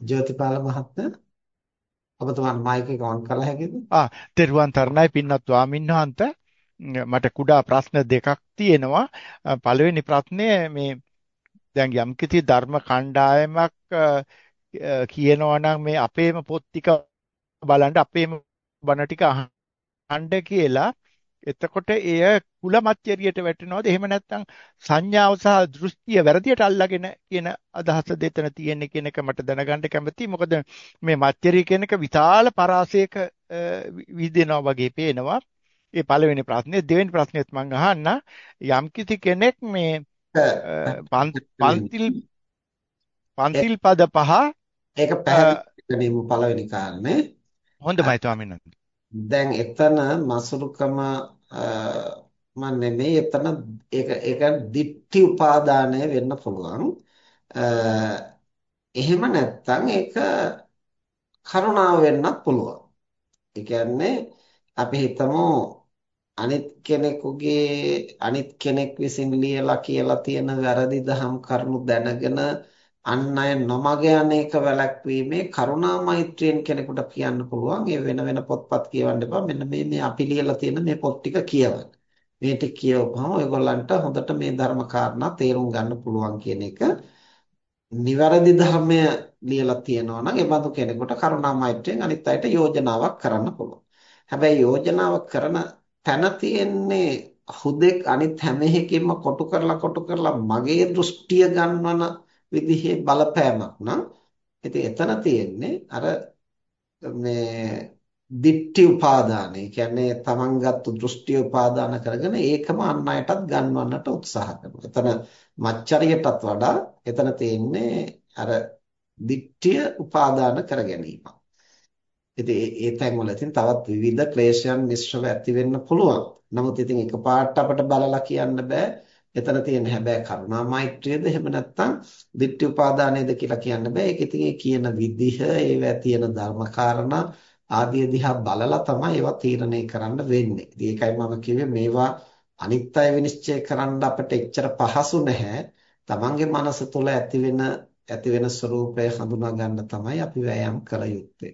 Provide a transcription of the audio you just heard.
ජෝතිපාල මහත්මයා ඔබතුමාට මයික් එක ඔන් කළ හැකිද? ආ තෙරුවන් තරණයි පින්වත් ස්වාමින්වහන්සේ මට කුඩා ප්‍රශ්න දෙකක් තියෙනවා. පළවෙනි ප්‍රශ්නය මේ දැන් යම්කිසි ධර්ම කණ්ඩායමක් කියනවා නම් මේ අපේම පොත් ටික බලන්න අපේම බණ ටික අහන්න කියලා එතකොට එය කුලමච්චරියට වැටෙනවද? එහෙම නැත්නම් සංඥාව සහ දෘෂ්ටිය වැරදියට අල්ලාගෙන කියන අදහස දෙතන තියෙන්නේ කියන එක මට දැනගන්න කැමතියි. මොකද මේ මච්චරිය කියන එක විශාල පරාසයක විදිනවා වගේ පේනවා. ඒ පළවෙනි ප්‍රශ්නේ දෙවෙනි ප්‍රශ්නේත් මම අහන්න. යම්කිසි කෙනෙක් මේ පන්තිල් පන්තිල් පද පහ ඒක පැහැදිලි පළවෙනි කාරණේ. හොඳයි ස්වාමීන් වහන්සේ දැන් එතන මසුරුකම ම නෙමෙයි එතන ඒක ඒක දිට්ඨි උපාදානය වෙන්න පුළුවන්. එහෙම නැත්නම් ඒක කරුණාව වෙන්නත් පුළුවන්. ඒ කියන්නේ අපි හිතමු අනිත් කෙනෙකුගේ අනිත් කෙනෙක් විසින් ලියලා කියලා තියෙන වැරදි දහම් කරුණු දැනගෙන අන් අය නොමග යන එක වැළැක්වීමේ කරුණා මෛත්‍රියෙන් කෙනෙකුට කියන්න පුළුවන් ඒ වෙන වෙන පොත්පත් කියවන්න එපා. මෙන්න මේ මේ අපි ලියලා තියෙන මේ පොත් ටික කියවන්න. මේ ටික කියවපුවම ඔයගොල්ලන්ට හොඳට මේ ධර්ම කාරණා තේරුම් ගන්න පුළුවන් කියන එක නිවැරදි ධර්මය ලියලා තියෙනවා නම් ඒ බඳු කෙනෙකුට කරුණා මෛත්‍රියෙන් අනිත් අයට යෝජනාවක් කරන්න පුළුවන්. හැබැයි යෝජනාව කරන තැන තියෙන්නේ හුදෙක් අනිත් හැම එකකින්ම කොටු කරලා කොටු කරලා මගේ දෘෂ්ටිය ගන්නවන විදිහේ බලපෑමක් නම් ඉතින් එතන තියෙන්නේ අර මේ දිට්ඨි උපාදානය කියන්නේ තමන් ගත්තු දෘෂ්ටි උපාදාන කරගෙන ඒකම අන් අයටත් ගන්වන්නට උත්සාහ කරනවා. එතන මච්චරියටත් වඩා එතන තියෙන්නේ අර දිට්ඨිය උපාදාන කර ගැනීම. ඉතින් ඒ තැන් වල ඉතින් තවත් විවිධ ක්ලේශයන් මිශ්‍රව ඇති වෙන්න පුළුවන්. නමුත් ඉතින් එකපාරට අපිට බලලා කියන්න බෑ එතන තියෙන හැබැයි කරුණා මෛත්‍රියද එහෙම නැත්නම් ditthi උපාදානයද කියලා කියන්න බෑ. ඒක ඉතින් ඒ කියන විදිහ, ඒවැ තියෙන ධර්මකාරණා ආදී දිහා බලලා තමයි ඒවා තීරණය කරන්න වෙන්නේ. ඉතින් ඒකයි මම කිව්වේ මේවා අනිත් අය විනිශ්චය කරන්න අපිට එච්චර පහසු නැහැ. තමන්ගේ මනස තුළ ඇති වෙන ඇති වෙන ස්වરૂපය හඳුනා ගන්න තමයි අපි වෑයම් කළ යුත්තේ.